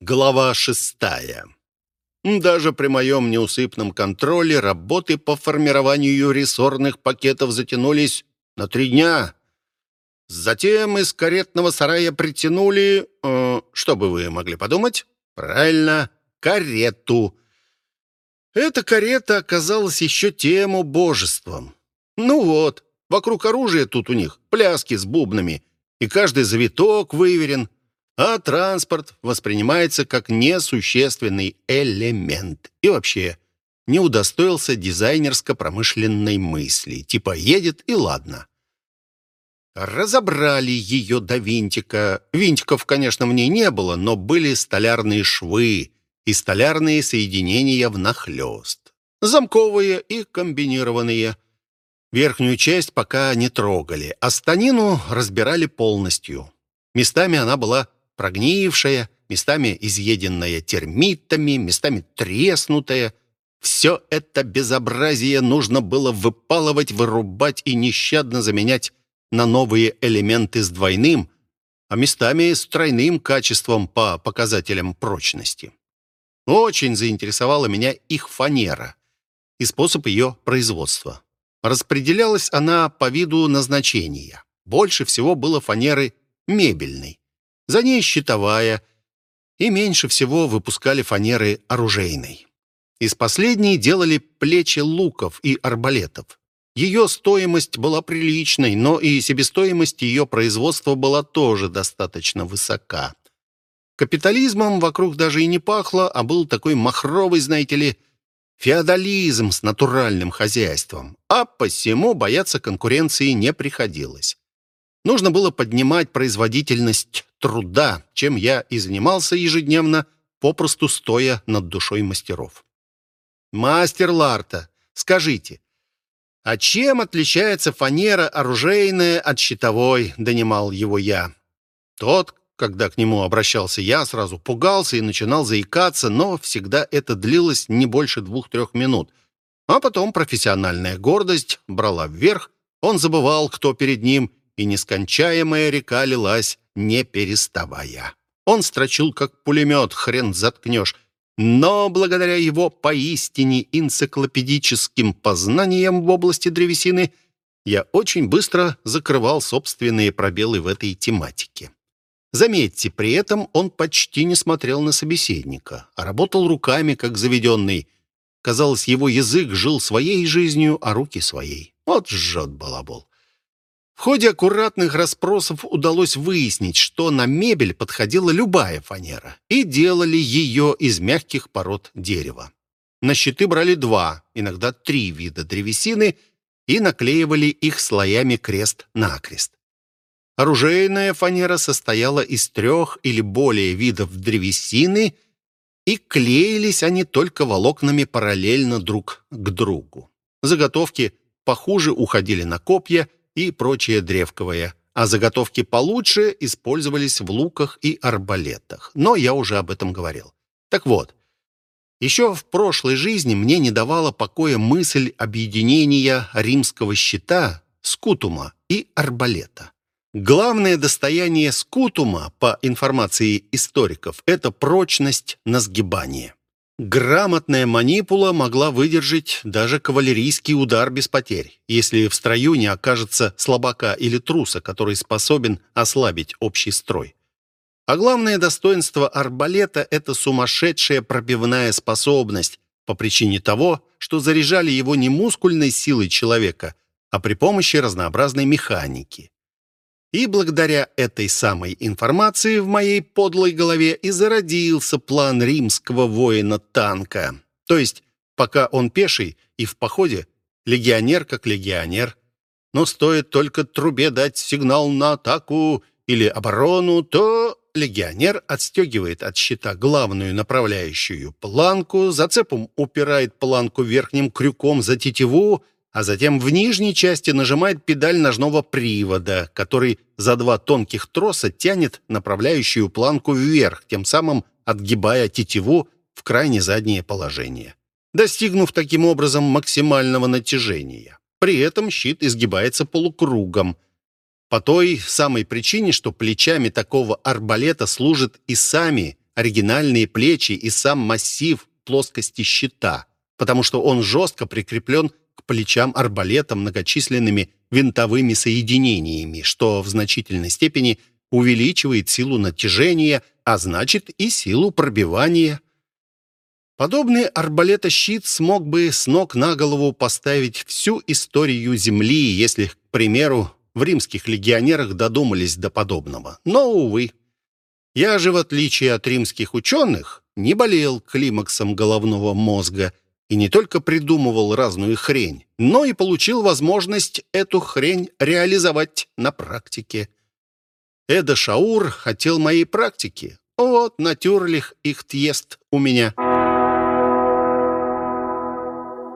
Глава шестая. Даже при моем неусыпном контроле работы по формированию рессорных пакетов затянулись на три дня. Затем из каретного сарая притянули... Э, что бы вы могли подумать? Правильно, карету. Эта карета оказалась еще тем убожеством. Ну вот, вокруг оружия тут у них пляски с бубнами, и каждый завиток выверен, а транспорт воспринимается как несущественный элемент. И вообще, не удостоился дизайнерско-промышленной мысли, типа едет и ладно. Разобрали ее до винтика. Винтиков, конечно, в ней не было, но были столярные швы и столярные соединения внахлёст. Замковые и комбинированные. Верхнюю часть пока не трогали, а станину разбирали полностью. Местами она была прогнившая, местами изъеденная термитами, местами треснутая. Все это безобразие нужно было выпалывать, вырубать и нещадно заменять на новые элементы с двойным, а местами с тройным качеством по показателям прочности. Очень заинтересовала меня их фанера и способ ее производства. Распределялась она по виду назначения. Больше всего было фанеры мебельной за ней щитовая, и меньше всего выпускали фанеры оружейной. Из последней делали плечи луков и арбалетов. Ее стоимость была приличной, но и себестоимость ее производства была тоже достаточно высока. Капитализмом вокруг даже и не пахло, а был такой махровый, знаете ли, феодализм с натуральным хозяйством, а посему бояться конкуренции не приходилось. Нужно было поднимать производительность труда, чем я и занимался ежедневно, попросту стоя над душой мастеров. «Мастер Ларта, скажите, а чем отличается фанера оружейная от щитовой?» — донимал его я. Тот, когда к нему обращался я, сразу пугался и начинал заикаться, но всегда это длилось не больше двух-трех минут. А потом профессиональная гордость брала вверх, он забывал, кто перед ним, и нескончаемая река лилась не переставая. Он строчил как пулемет, хрен заткнешь. Но благодаря его поистине энциклопедическим познаниям в области древесины я очень быстро закрывал собственные пробелы в этой тематике. Заметьте, при этом он почти не смотрел на собеседника, а работал руками, как заведенный. Казалось, его язык жил своей жизнью, а руки своей. Вот жжет балабол. В ходе аккуратных расспросов удалось выяснить, что на мебель подходила любая фанера, и делали ее из мягких пород дерева. На щиты брали два, иногда три вида древесины и наклеивали их слоями крест-накрест. Оружейная фанера состояла из трех или более видов древесины, и клеились они только волокнами параллельно друг к другу. Заготовки похуже уходили на копья и прочее древковое, а заготовки получше использовались в луках и арбалетах. Но я уже об этом говорил. Так вот, еще в прошлой жизни мне не давала покоя мысль объединения римского щита, скутума и арбалета. Главное достояние скутума, по информации историков, это прочность на сгибание. Грамотная манипула могла выдержать даже кавалерийский удар без потерь, если в строю не окажется слабака или труса, который способен ослабить общий строй. А главное достоинство арбалета — это сумасшедшая пробивная способность по причине того, что заряжали его не мускульной силой человека, а при помощи разнообразной механики. И благодаря этой самой информации в моей подлой голове и зародился план римского воина-танка. То есть, пока он пеший и в походе, легионер как легионер. Но стоит только трубе дать сигнал на атаку или оборону, то легионер отстегивает от щита главную направляющую планку, зацепом упирает планку верхним крюком за тетиву, а затем в нижней части нажимает педаль ножного привода, который за два тонких троса тянет направляющую планку вверх, тем самым отгибая тетиву в крайне заднее положение, достигнув таким образом максимального натяжения. При этом щит изгибается полукругом, по той самой причине, что плечами такого арбалета служат и сами оригинальные плечи и сам массив плоскости щита, потому что он жестко прикреплен к плечам арбалета многочисленными винтовыми соединениями, что в значительной степени увеличивает силу натяжения, а значит и силу пробивания. Подобный арбалетощит смог бы с ног на голову поставить всю историю Земли, если, к примеру, в римских легионерах додумались до подобного. Но, увы. Я же, в отличие от римских ученых, не болел климаксом головного мозга и не только придумывал разную хрень, но и получил возможность эту хрень реализовать на практике. Эда Шаур хотел моей практики. Вот, натюрлих их тъест у меня.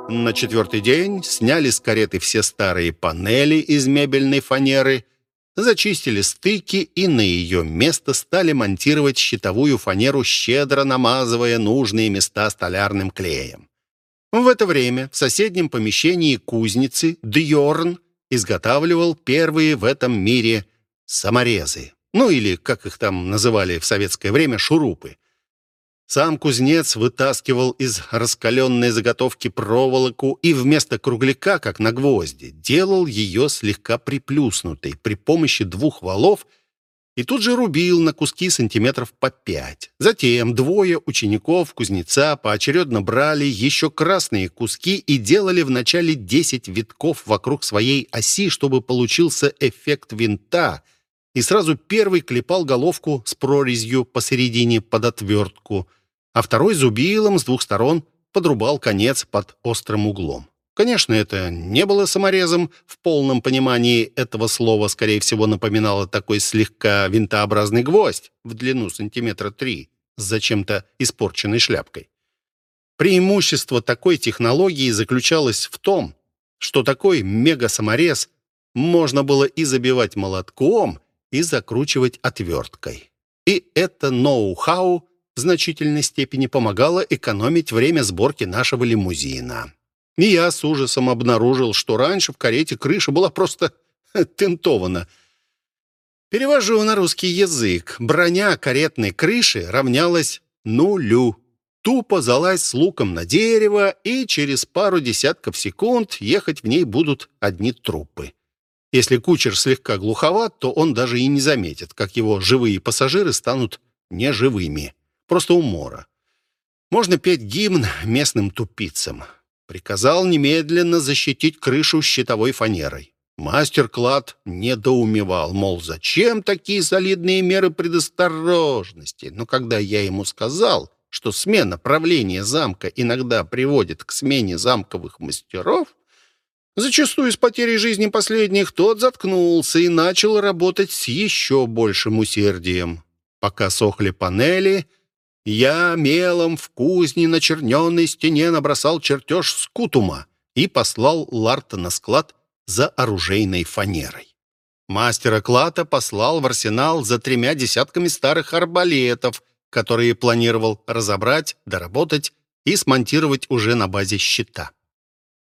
На четвертый день сняли с кареты все старые панели из мебельной фанеры, зачистили стыки и на ее место стали монтировать щитовую фанеру, щедро намазывая нужные места столярным клеем. В это время в соседнем помещении кузницы Дьорн изготавливал первые в этом мире саморезы. Ну или, как их там называли в советское время, шурупы. Сам кузнец вытаскивал из раскаленной заготовки проволоку и вместо кругляка, как на гвозди, делал ее слегка приплюснутой при помощи двух валов и тут же рубил на куски сантиметров по пять. Затем двое учеников кузнеца поочередно брали еще красные куски и делали вначале 10 витков вокруг своей оси, чтобы получился эффект винта, и сразу первый клепал головку с прорезью посередине под отвертку – а второй зубилом с двух сторон подрубал конец под острым углом. Конечно, это не было саморезом в полном понимании этого слова, скорее всего, напоминало такой слегка винтообразный гвоздь в длину сантиметра три с зачем-то испорченной шляпкой. Преимущество такой технологии заключалось в том, что такой мега-саморез можно было и забивать молотком, и закручивать отверткой. И это ноу-хау в значительной степени помогало экономить время сборки нашего лимузина. И я с ужасом обнаружил, что раньше в карете крыша была просто тентована. Перевожу на русский язык. Броня каретной крыши равнялась нулю. Тупо залазь с луком на дерево, и через пару десятков секунд ехать в ней будут одни трупы. Если кучер слегка глуховат, то он даже и не заметит, как его живые пассажиры станут неживыми. Просто умора. Можно петь гимн местным тупицам. Приказал немедленно защитить крышу щитовой фанерой. Мастер-клад недоумевал, мол, зачем такие солидные меры предосторожности? Но когда я ему сказал, что смена правления замка иногда приводит к смене замковых мастеров, зачастую с потерей жизни последних, тот заткнулся и начал работать с еще большим усердием. Пока сохли панели, я мелом в кузне на черненной стене набросал чертеж скутума и послал Ларта на склад за оружейной фанерой. Мастера Клата послал в арсенал за тремя десятками старых арбалетов, которые планировал разобрать, доработать и смонтировать уже на базе щита.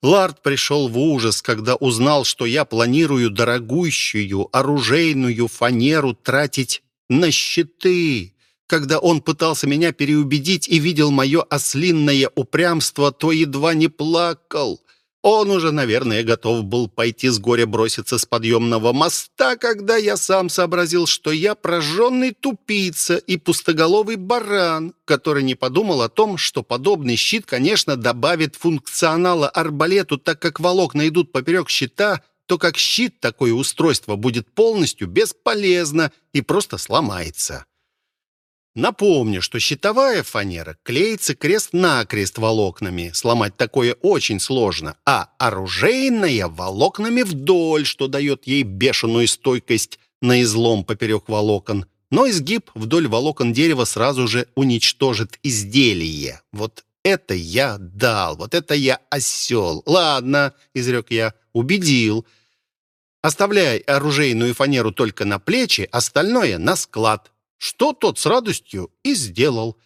Ларт пришел в ужас, когда узнал, что я планирую дорогущую оружейную фанеру тратить на щиты. Когда он пытался меня переубедить и видел мое ослинное упрямство, то едва не плакал. Он уже, наверное, готов был пойти с горя броситься с подъемного моста, когда я сам сообразил, что я прожженный тупица и пустоголовый баран, который не подумал о том, что подобный щит, конечно, добавит функционала арбалету, так как волокна идут поперек щита, то как щит такое устройство будет полностью бесполезно и просто сломается. Напомню, что щитовая фанера клеится крест-накрест волокнами. Сломать такое очень сложно. А оружейная волокнами вдоль, что дает ей бешеную стойкость на излом поперек волокон. Но изгиб вдоль волокон дерева сразу же уничтожит изделие. Вот это я дал, вот это я осел. Ладно, изрек я, убедил. Оставляй оружейную фанеру только на плечи, остальное на склад что тот с радостью и сделал.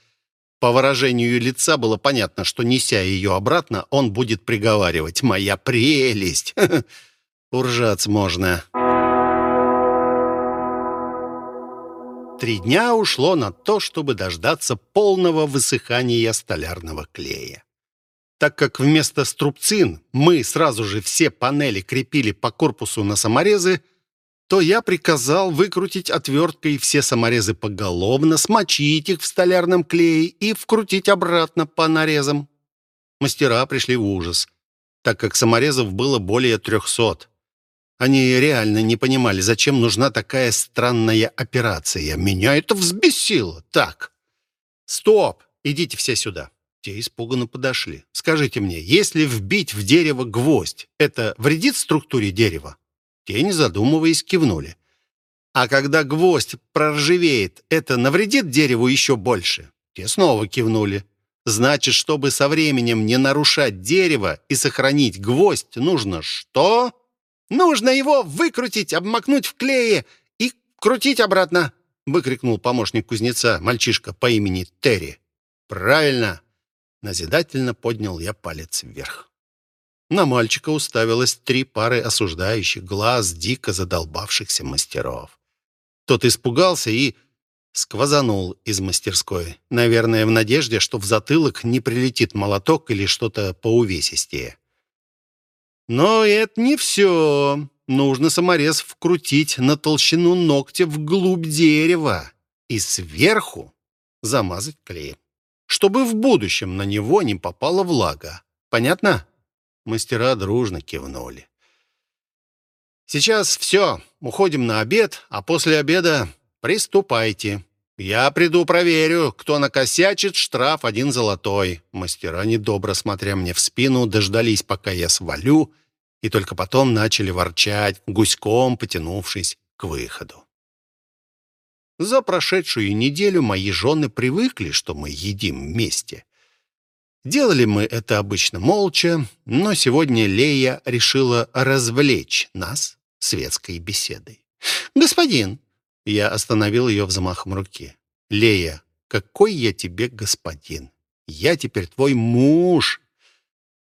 По выражению лица было понятно, что, неся ее обратно, он будет приговаривать «Моя прелесть!» Уржаться можно. Три дня ушло на то, чтобы дождаться полного высыхания столярного клея. Так как вместо струбцин мы сразу же все панели крепили по корпусу на саморезы, то я приказал выкрутить отверткой все саморезы поголовно, смочить их в столярном клее и вкрутить обратно по нарезам. Мастера пришли в ужас, так как саморезов было более трехсот. Они реально не понимали, зачем нужна такая странная операция. Меня это взбесило. Так, стоп, идите все сюда. Те испуганно подошли. Скажите мне, если вбить в дерево гвоздь, это вредит структуре дерева? Те, не задумываясь, кивнули. А когда гвоздь проржавеет, это навредит дереву еще больше? Те снова кивнули. Значит, чтобы со временем не нарушать дерево и сохранить гвоздь, нужно что? Нужно его выкрутить, обмакнуть в клее и крутить обратно, выкрикнул помощник кузнеца, мальчишка по имени Терри. Правильно. Назидательно поднял я палец вверх. На мальчика уставилось три пары осуждающих глаз дико задолбавшихся мастеров. Тот испугался и сквозанул из мастерской, наверное, в надежде, что в затылок не прилетит молоток или что-то поувесистее. Но это не все. Нужно саморез вкрутить на толщину ногтя вглубь дерева и сверху замазать клеем, чтобы в будущем на него не попала влага. Понятно? Мастера дружно кивнули. Сейчас все, уходим на обед, а после обеда приступайте. Я приду проверю, кто накосячит, штраф один золотой. Мастера, недобро смотря мне в спину, дождались, пока я свалю, и только потом начали ворчать, гуськом потянувшись к выходу. За прошедшую неделю мои жены привыкли, что мы едим вместе. Делали мы это обычно молча, но сегодня Лея решила развлечь нас светской беседой. «Господин!» — я остановил ее взмахом руки. «Лея, какой я тебе господин? Я теперь твой муж,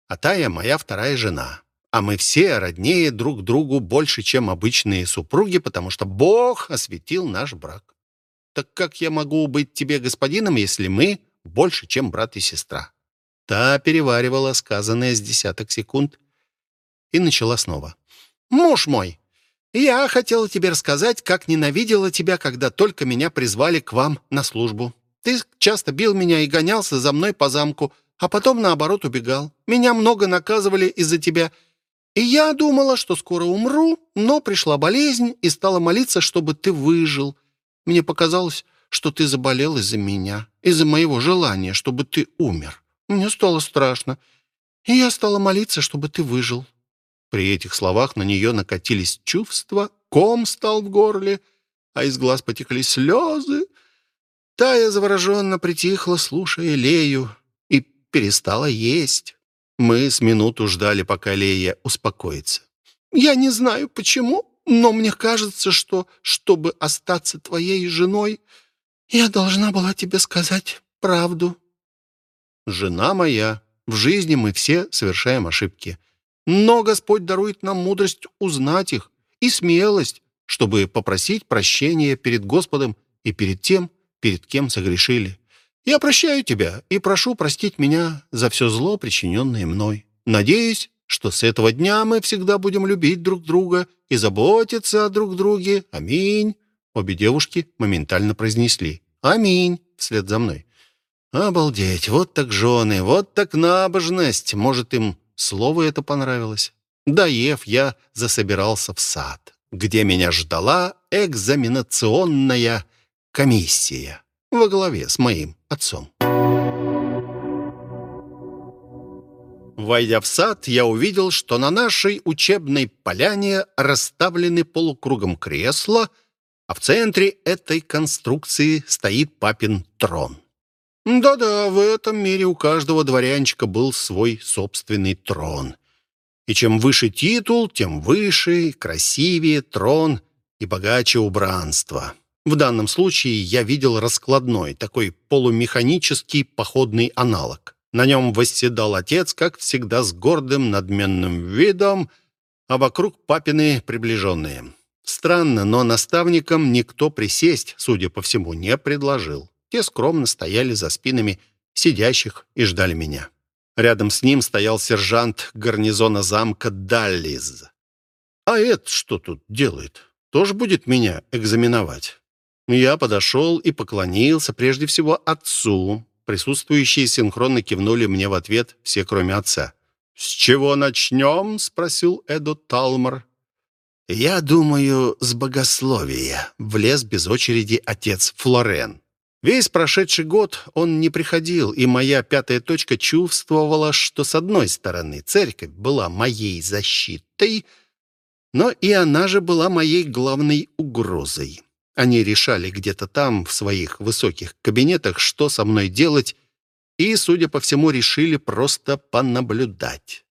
а Тая моя вторая жена а мы все роднее друг другу больше, чем обычные супруги, потому что Бог осветил наш брак. Так как я могу быть тебе господином, если мы больше, чем брат и сестра?» Та переваривала сказанное с десяток секунд и начала снова. «Муж мой, я хотела тебе рассказать, как ненавидела тебя, когда только меня призвали к вам на службу. Ты часто бил меня и гонялся за мной по замку, а потом, наоборот, убегал. Меня много наказывали из-за тебя, и я думала, что скоро умру, но пришла болезнь и стала молиться, чтобы ты выжил. Мне показалось, что ты заболел из-за меня, из-за моего желания, чтобы ты умер. Мне стало страшно, и я стала молиться, чтобы ты выжил». При этих словах на нее накатились чувства, ком стал в горле, а из глаз потекли слезы. Тая завороженно притихла, слушая Лею, и перестала есть. Мы с минуту ждали, пока Лея успокоится. «Я не знаю, почему, но мне кажется, что, чтобы остаться твоей женой, я должна была тебе сказать правду». «Жена моя, в жизни мы все совершаем ошибки. Но Господь дарует нам мудрость узнать их и смелость, чтобы попросить прощения перед Господом и перед тем, перед кем согрешили. Я прощаю тебя и прошу простить меня за все зло, причиненное мной. Надеюсь, что с этого дня мы всегда будем любить друг друга и заботиться о друг друге. Аминь». Обе девушки моментально произнесли «Аминь» вслед за мной. «Обалдеть! Вот так жены, вот так набожность! Может, им слово это понравилось?» Доев, я засобирался в сад, где меня ждала экзаменационная комиссия во главе с моим отцом. Войдя в сад, я увидел, что на нашей учебной поляне расставлены полукругом кресла, а в центре этой конструкции стоит папин трон. Да-да, в этом мире у каждого дворянчика был свой собственный трон. И чем выше титул, тем выше, красивее трон и богаче убранство. В данном случае я видел раскладной, такой полумеханический походный аналог. На нем восседал отец, как всегда, с гордым надменным видом, а вокруг папины приближенные. Странно, но наставникам никто присесть, судя по всему, не предложил. Те скромно стояли за спинами сидящих и ждали меня. Рядом с ним стоял сержант гарнизона замка Даллиз. «А это что тут делает? Тоже будет меня экзаменовать?» Я подошел и поклонился прежде всего отцу. Присутствующие синхронно кивнули мне в ответ, все кроме отца. «С чего начнем?» — спросил Эдо Талмор. «Я думаю, с богословия», — влез без очереди отец Флорен. Весь прошедший год он не приходил, и моя пятая точка чувствовала, что, с одной стороны, церковь была моей защитой, но и она же была моей главной угрозой. Они решали где-то там, в своих высоких кабинетах, что со мной делать, и, судя по всему, решили просто понаблюдать.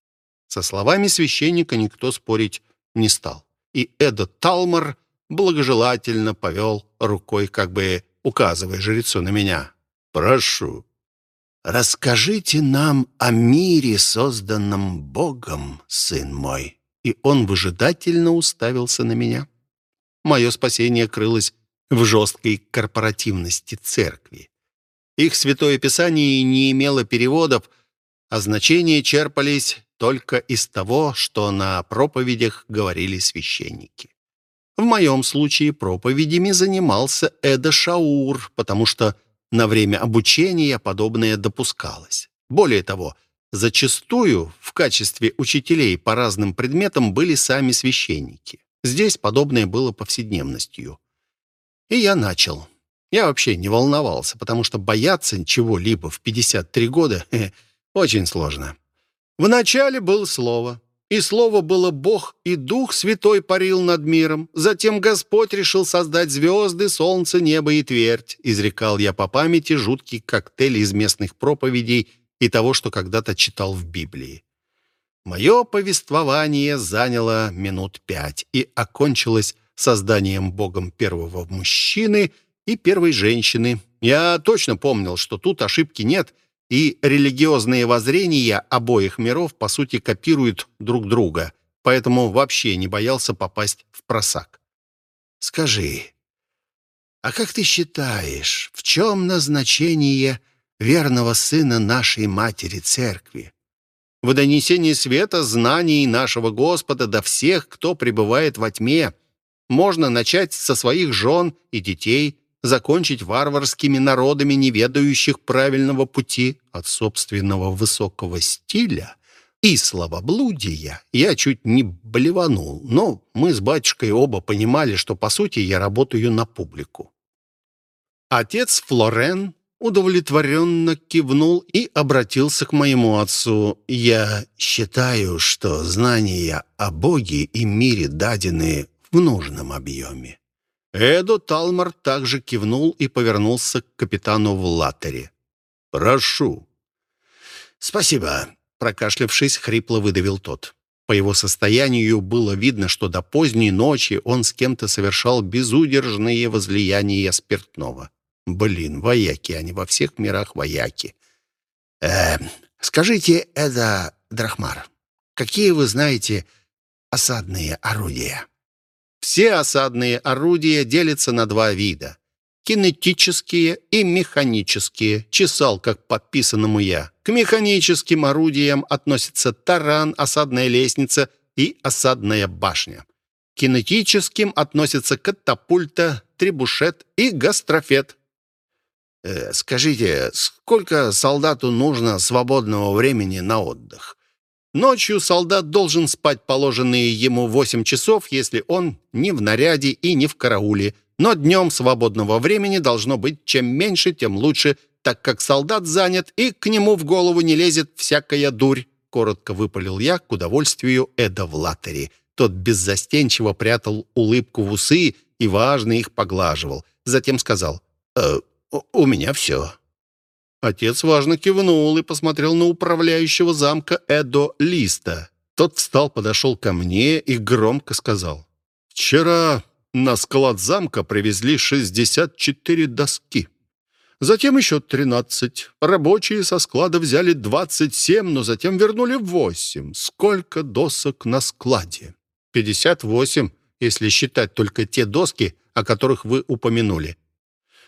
Со словами священника никто спорить не стал. И Эдо Талмор благожелательно повел рукой, как бы указывая жрецу на меня. «Прошу, расскажите нам о мире, созданном Богом, сын мой». И он выжидательно уставился на меня. Мое спасение крылось в жесткой корпоративности церкви. Их Святое Писание не имело переводов, а значения черпались только из того, что на проповедях говорили священники. В моем случае проповедями занимался Эда Шаур, потому что на время обучения подобное допускалось. Более того, зачастую в качестве учителей по разным предметам были сами священники. Здесь подобное было повседневностью. И я начал. Я вообще не волновался, потому что бояться чего-либо в 53 года очень сложно. Вначале было слово, и слово было Бог, и Дух Святой парил над миром. Затем Господь решил создать звезды, солнце, небо и твердь. Изрекал я по памяти жуткий коктейль из местных проповедей и того, что когда-то читал в Библии. Мое повествование заняло минут пять и окончилось созданием Богом первого мужчины и первой женщины. Я точно помнил, что тут ошибки нет, и религиозные воззрения обоих миров, по сути, копируют друг друга, поэтому вообще не боялся попасть в просак. «Скажи, а как ты считаешь, в чем назначение верного сына нашей матери церкви?» в донесении света знаний нашего Господа до всех, кто пребывает во тьме. Можно начать со своих жен и детей, закончить варварскими народами, не ведающих правильного пути от собственного высокого стиля и словоблудия. Я чуть не блеванул, но мы с батюшкой оба понимали, что, по сути, я работаю на публику. Отец Флорен удовлетворенно кивнул и обратился к моему отцу. «Я считаю, что знания о Боге и мире дадены в нужном объеме». Эдо Талмар также кивнул и повернулся к капитану в латере. «Прошу». «Спасибо», — прокашлявшись, хрипло выдавил тот. По его состоянию было видно, что до поздней ночи он с кем-то совершал безудержные возлияния спиртного. Блин, вояки, они во всех мирах вояки. Э, скажите, это Драхмар, какие вы знаете осадные орудия? Все осадные орудия делятся на два вида. Кинетические и механические. Чесал, как подписанному я. К механическим орудиям относятся таран, осадная лестница и осадная башня. К кинетическим относятся катапульта, требушет и гастрофет. Э, скажите, сколько солдату нужно свободного времени на отдых? Ночью солдат должен спать положенные ему 8 часов, если он не в наряде и не в карауле. Но днем свободного времени должно быть чем меньше, тем лучше, так как солдат занят, и к нему в голову не лезет всякая дурь. Коротко выпалил я к удовольствию Эда в латере. Тот беззастенчиво прятал улыбку в усы и важно их поглаживал. Затем сказал, «Э, «У меня все». Отец важно кивнул и посмотрел на управляющего замка Эдо Листа. Тот встал, подошел ко мне и громко сказал. «Вчера на склад замка привезли 64 доски. Затем еще 13. Рабочие со склада взяли 27, но затем вернули 8. Сколько досок на складе?» «58», если считать только те доски, о которых вы упомянули.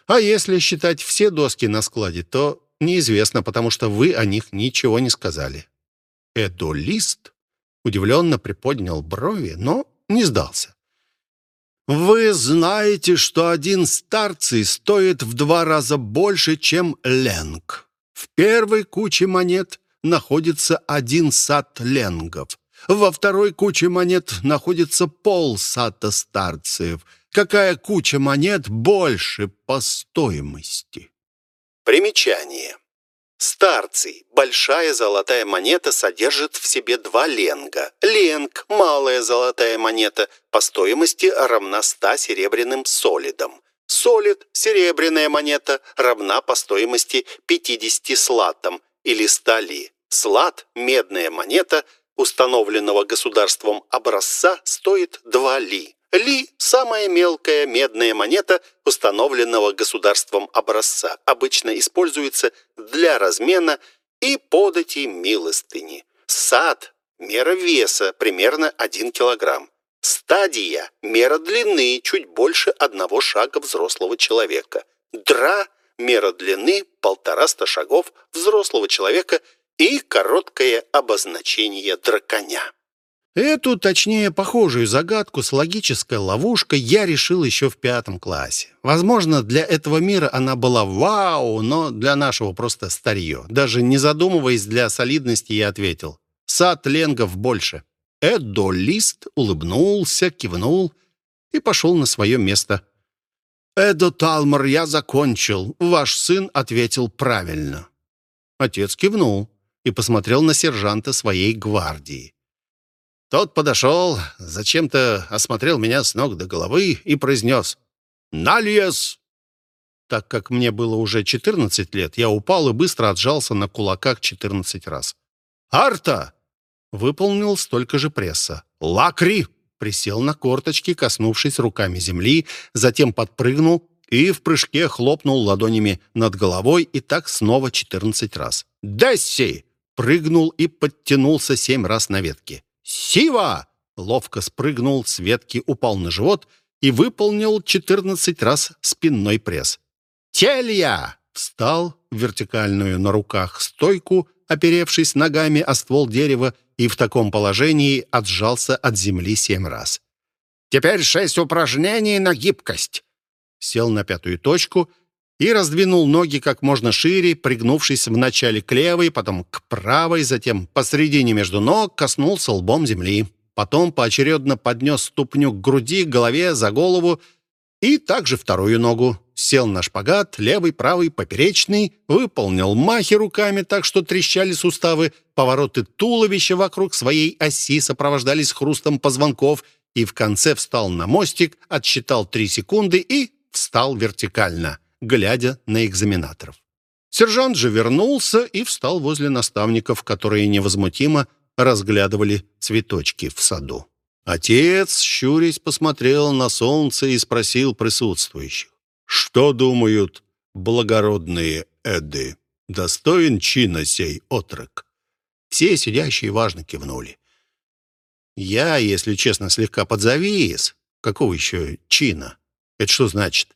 А если считать все доски на складе, то неизвестно, потому что вы о них ничего не сказали. Эдолист удивленно приподнял брови, но не сдался. «Вы знаете, что один старций стоит в два раза больше, чем ленг. В первой куче монет находится один сад ленгов. Во второй куче монет находится пол сата старцев. Какая куча монет больше по стоимости?» Примечание. Старций, большая золотая монета, содержит в себе два ленга. Ленг, малая золотая монета, по стоимости равна 100 серебряным солидам. Солид, серебряная монета, равна по стоимости 50 слатам или 100 ли. Слат, медная монета, установленного государством образца, стоит 2 ли. Ли – самая мелкая медная монета установленного государством образца. Обычно используется для размена и подати милостыни. Сад – мера веса, примерно 1 килограмм. Стадия – мера длины, чуть больше одного шага взрослого человека. Дра – мера длины, полтораста шагов взрослого человека и короткое обозначение драконя. Эту, точнее, похожую загадку с логической ловушкой я решил еще в пятом классе. Возможно, для этого мира она была вау, но для нашего просто старье. Даже не задумываясь для солидности, я ответил. Сад ленгов больше. Эдо-лист улыбнулся, кивнул и пошел на свое место. «Эдо Талмор, я закончил. Ваш сын ответил правильно». Отец кивнул и посмотрел на сержанта своей гвардии. Тот подошел, зачем-то осмотрел меня с ног до головы и произнес «Нальес!». Так как мне было уже 14 лет, я упал и быстро отжался на кулаках 14 раз. «Арта!» Выполнил столько же пресса. «Лакри!» Присел на корточки, коснувшись руками земли, затем подпрыгнул и в прыжке хлопнул ладонями над головой и так снова 14 раз. «Десси!» Прыгнул и подтянулся семь раз на ветке. «Сива!» Ловко спрыгнул с ветки, упал на живот и выполнил 14 раз спинной пресс. «Телья!» Встал в вертикальную на руках стойку, оперевшись ногами о ствол дерева, и в таком положении отжался от земли семь раз. «Теперь шесть упражнений на гибкость!» Сел на пятую точку и раздвинул ноги как можно шире, пригнувшись вначале к левой, потом к правой, затем посредине между ног коснулся лбом земли. Потом поочередно поднес ступню к груди, голове, за голову и также вторую ногу. Сел на шпагат, левый, правый, поперечный, выполнил махи руками так, что трещали суставы, повороты туловища вокруг своей оси сопровождались хрустом позвонков и в конце встал на мостик, отсчитал три секунды и встал вертикально глядя на экзаменаторов. Сержант же вернулся и встал возле наставников, которые невозмутимо разглядывали цветочки в саду. Отец, щурясь, посмотрел на солнце и спросил присутствующих. «Что думают благородные эды? Достоин чина сей отрок?» Все сидящие важно кивнули. Я, если честно, слегка подзавис. Какого еще чина? Это что значит?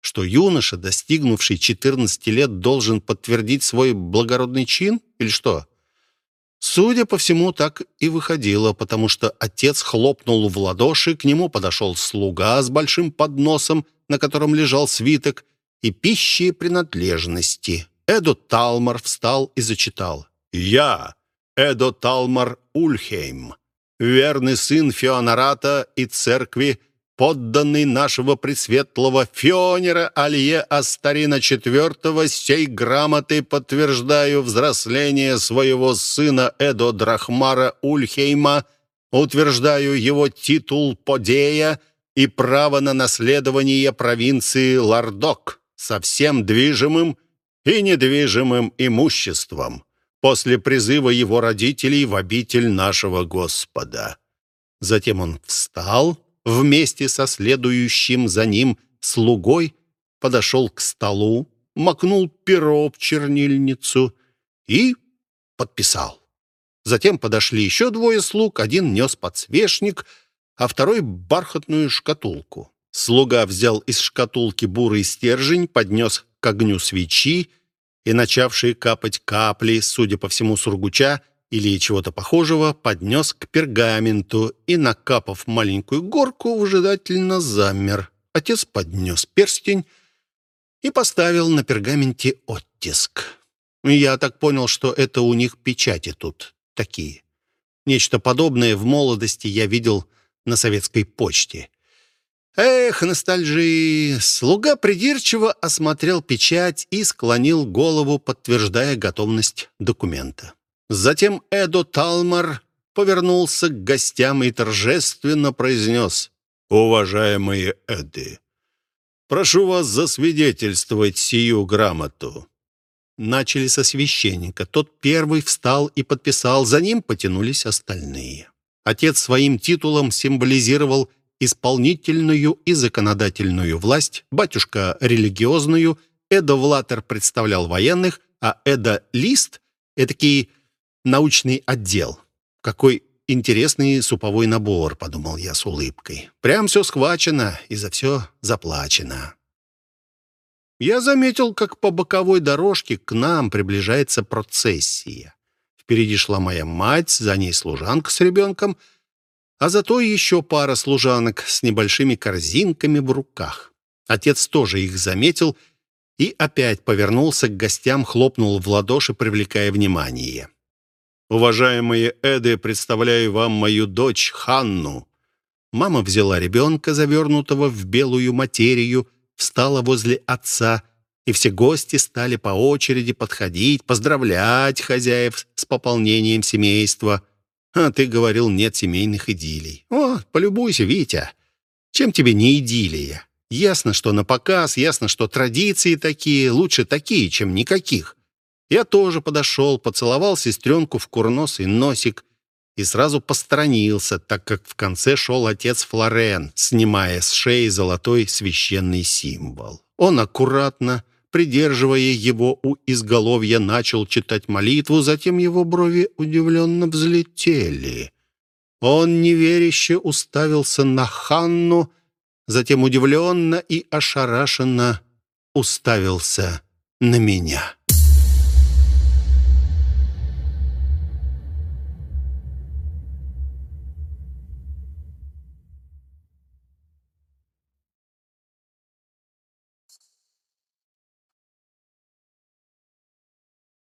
Что юноша, достигнувший 14 лет, должен подтвердить свой благородный чин или что? Судя по всему, так и выходило, потому что отец хлопнул в ладоши, к нему подошел слуга с большим подносом, на котором лежал свиток, и пищи и принадлежности. Эдо Талмар встал и зачитал. «Я, Эдо Талмар Ульхейм, верный сын Феонарата и церкви подданный нашего пресветлого Фионера Алье Астарина IV, сей грамоты подтверждаю взросление своего сына Эдо Драхмара Ульхейма, утверждаю его титул Подея и право на наследование провинции Лардок со всем движимым и недвижимым имуществом после призыва его родителей в обитель нашего Господа. Затем он встал, вместе со следующим за ним слугой подошел к столу, макнул перо в чернильницу и подписал. Затем подошли еще двое слуг, один нес подсвечник, а второй — бархатную шкатулку. Слуга взял из шкатулки бурый стержень, поднес к огню свечи, и начавшие капать капли, судя по всему, сургуча или чего-то похожего, поднес к пергаменту и, накапав маленькую горку, выжидательно замер. Отец поднес перстень и поставил на пергаменте оттиск. Я так понял, что это у них печати тут такие. Нечто подобное в молодости я видел на советской почте. Эх, ностальжи! Слуга придирчиво осмотрел печать и склонил голову, подтверждая готовность документа. Затем Эдо Талмар повернулся к гостям и торжественно произнес «Уважаемые Эды, прошу вас засвидетельствовать сию грамоту». Начали со священника. Тот первый встал и подписал, за ним потянулись остальные. Отец своим титулом символизировал исполнительную и законодательную власть, батюшка — религиозную, Эда Влатер представлял военных, а Эда Лист — этакий научный отдел. Какой интересный суповой набор, подумал я с улыбкой. Прям все схвачено и за все заплачено. Я заметил, как по боковой дорожке к нам приближается процессия. Впереди шла моя мать, за ней служанка с ребенком — а зато еще пара служанок с небольшими корзинками в руках. Отец тоже их заметил и опять повернулся к гостям, хлопнул в ладоши, привлекая внимание. «Уважаемые Эды, представляю вам мою дочь Ханну». Мама взяла ребенка, завернутого в белую материю, встала возле отца, и все гости стали по очереди подходить, поздравлять хозяев с пополнением семейства – а ты говорил, нет семейных идиллий. О, полюбуйся, Витя. Чем тебе не идиллия? Ясно, что на показ, ясно, что традиции такие, лучше такие, чем никаких. Я тоже подошел, поцеловал сестренку в курносый носик и сразу посторонился, так как в конце шел отец Флорен, снимая с шеи золотой священный символ. Он аккуратно придерживая его у изголовья, начал читать молитву, затем его брови удивленно взлетели. Он неверяще уставился на Ханну, затем удивленно и ошарашенно уставился на меня.